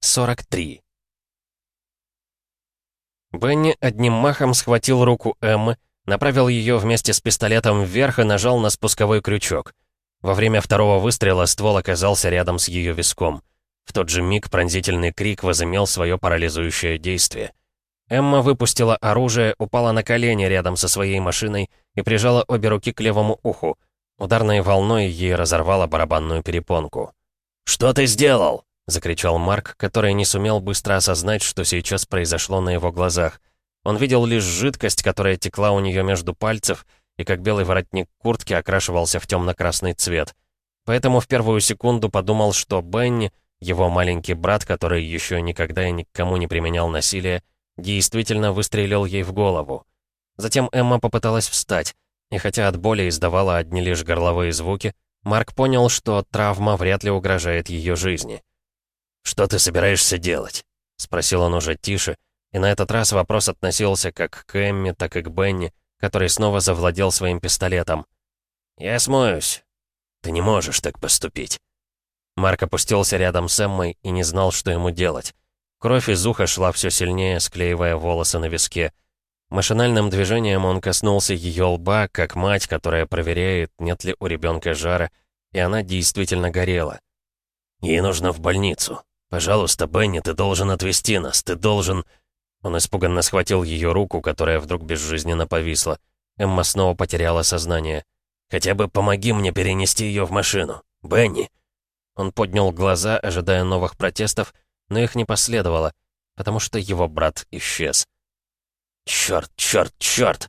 43. Бенни одним махом схватил руку Эммы, направил ее вместе с пистолетом вверх и нажал на спусковой крючок. Во время второго выстрела ствол оказался рядом с ее виском. В тот же миг пронзительный крик возымел свое парализующее действие. Эмма выпустила оружие, упала на колени рядом со своей машиной и прижала обе руки к левому уху. Ударной волной ей разорвала барабанную перепонку. «Что ты сделал?» — закричал Марк, который не сумел быстро осознать, что сейчас произошло на его глазах. Он видел лишь жидкость, которая текла у нее между пальцев, и как белый воротник куртки окрашивался в темно-красный цвет. Поэтому в первую секунду подумал, что Бенни, его маленький брат, который еще никогда и никому не применял насилие, действительно выстрелил ей в голову. Затем Эмма попыталась встать, и хотя от боли издавала одни лишь горловые звуки, Марк понял, что травма вряд ли угрожает ее жизни. «Что ты собираешься делать?» — спросил он уже тише, и на этот раз вопрос относился как к Эмми, так и к Бенни, который снова завладел своим пистолетом. «Я смоюсь». «Ты не можешь так поступить». Марк опустился рядом с Эммой и не знал, что ему делать. Кровь из уха шла все сильнее, склеивая волосы на виске. Машинальным движением он коснулся ее лба, как мать, которая проверяет, нет ли у ребенка жара, и она действительно горела. «Ей нужно в больницу», «Пожалуйста, Бенни, ты должен отвезти нас, ты должен...» Он испуганно схватил ее руку, которая вдруг безжизненно повисла. Эмма снова потеряла сознание. «Хотя бы помоги мне перенести ее в машину. Бенни!» Он поднял глаза, ожидая новых протестов, но их не последовало, потому что его брат исчез. «Чёрт, чёрт, чёрт!»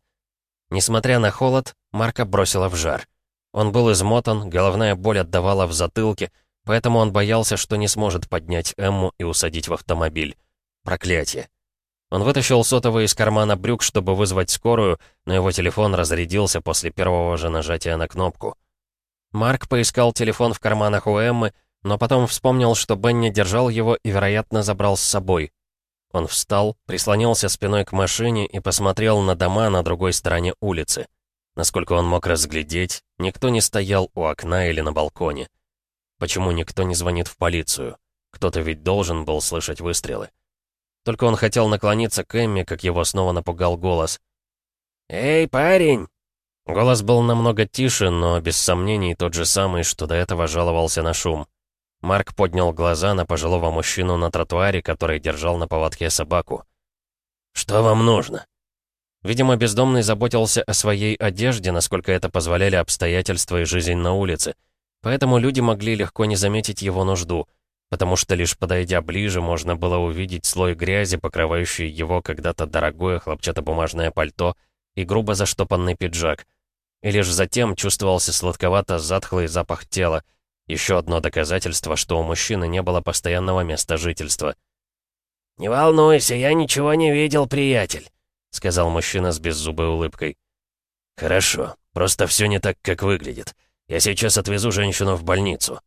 Несмотря на холод, Марка бросила в жар. Он был измотан, головная боль отдавала в затылке, Поэтому он боялся, что не сможет поднять Эмму и усадить в автомобиль. Проклятие. Он вытащил сотовый из кармана брюк, чтобы вызвать скорую, но его телефон разрядился после первого же нажатия на кнопку. Марк поискал телефон в карманах у Эммы, но потом вспомнил, что Бенни держал его и, вероятно, забрал с собой. Он встал, прислонился спиной к машине и посмотрел на дома на другой стороне улицы. Насколько он мог разглядеть, никто не стоял у окна или на балконе. Почему никто не звонит в полицию? Кто-то ведь должен был слышать выстрелы. Только он хотел наклониться к Эмми, как его снова напугал голос. «Эй, парень!» Голос был намного тише, но без сомнений тот же самый, что до этого жаловался на шум. Марк поднял глаза на пожилого мужчину на тротуаре, который держал на поводке собаку. «Что вам нужно?» Видимо, бездомный заботился о своей одежде, насколько это позволяли обстоятельства и жизнь на улице. Поэтому люди могли легко не заметить его нужду, потому что лишь подойдя ближе, можно было увидеть слой грязи, покрывающий его когда-то дорогое хлопчатобумажное пальто и грубо заштопанный пиджак. И лишь затем чувствовался сладковато-затхлый запах тела, еще одно доказательство, что у мужчины не было постоянного места жительства. «Не волнуйся, я ничего не видел, приятель», — сказал мужчина с беззубой улыбкой. «Хорошо, просто все не так, как выглядит. Я сейчас отвезу женщину в больницу».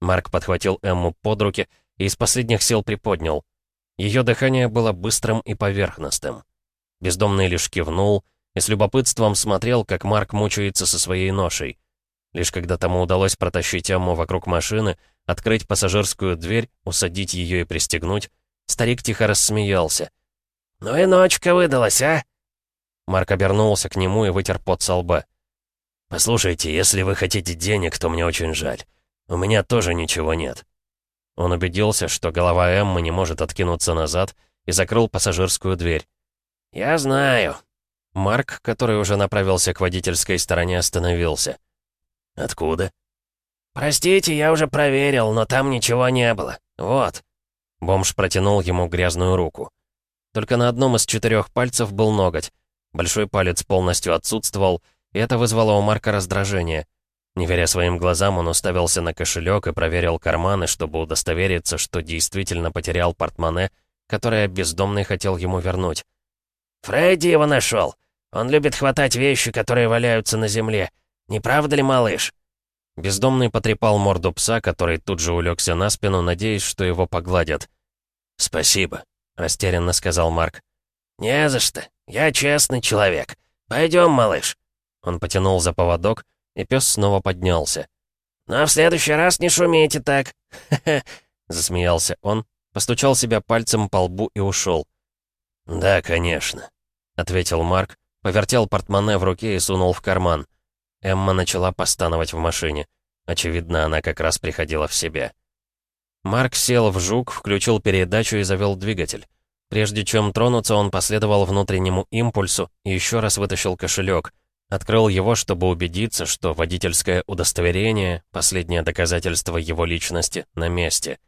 Марк подхватил Эмму под руки и из последних сил приподнял. Ее дыхание было быстрым и поверхностным. Бездомный лишь кивнул и с любопытством смотрел, как Марк мучается со своей ношей. Лишь когда тому удалось протащить Эмму вокруг машины, открыть пассажирскую дверь, усадить ее и пристегнуть, старик тихо рассмеялся. «Ну и ночка выдалась, а?» Марк обернулся к нему и вытер пот со лба. «Послушайте, если вы хотите денег, то мне очень жаль. У меня тоже ничего нет». Он убедился, что голова Эммы не может откинуться назад, и закрыл пассажирскую дверь. «Я знаю». Марк, который уже направился к водительской стороне, остановился. «Откуда?» «Простите, я уже проверил, но там ничего не было. Вот». Бомж протянул ему грязную руку. Только на одном из четырех пальцев был ноготь. Большой палец полностью отсутствовал, и это вызвало у Марка раздражение. Не веря своим глазам, он уставился на кошелек и проверил карманы, чтобы удостовериться, что действительно потерял портмоне, которое бездомный хотел ему вернуть. «Фредди его нашел. Он любит хватать вещи, которые валяются на земле. Не правда ли, малыш?» Бездомный потрепал морду пса, который тут же улегся на спину, надеясь, что его погладят. «Спасибо», — растерянно сказал Марк. «Не за что. Я честный человек. Пойдем, малыш». Он потянул за поводок, и пес снова поднялся. «Но в следующий раз не шумите так!» засмеялся он постучал себя пальцем по лбу и ушел. «Да, конечно», — ответил Марк, повертел портмоне в руке и сунул в карман. Эмма начала постановать в машине. Очевидно, она как раз приходила в себя. Марк сел в жук, включил передачу и завел двигатель. Прежде чем тронуться, он последовал внутреннему импульсу и еще раз вытащил кошелек. Открыл его, чтобы убедиться, что водительское удостоверение, последнее доказательство его личности, на месте.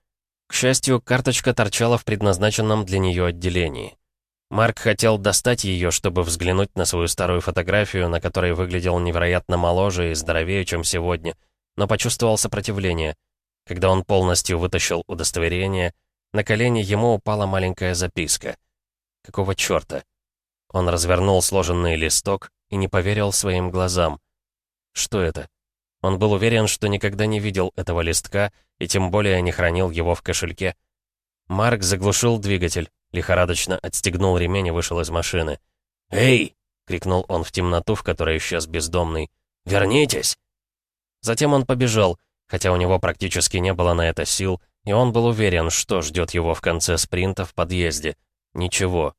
К счастью, карточка торчала в предназначенном для нее отделении. Марк хотел достать ее, чтобы взглянуть на свою старую фотографию, на которой выглядел невероятно моложе и здоровее, чем сегодня, но почувствовал сопротивление. Когда он полностью вытащил удостоверение, на колени ему упала маленькая записка. Какого чёрта? Он развернул сложенный листок и не поверил своим глазам. Что это? Он был уверен, что никогда не видел этого листка и тем более не хранил его в кошельке. Марк заглушил двигатель, Лихорадочно отстегнул ремень и вышел из машины. «Эй!» — крикнул он в темноту, в которой исчез бездомный. «Вернитесь!» Затем он побежал, хотя у него практически не было на это сил, и он был уверен, что ждет его в конце спринта в подъезде. Ничего.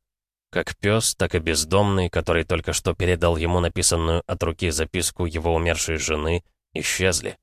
Как пес, так и бездомный, который только что передал ему написанную от руки записку его умершей жены, исчезли.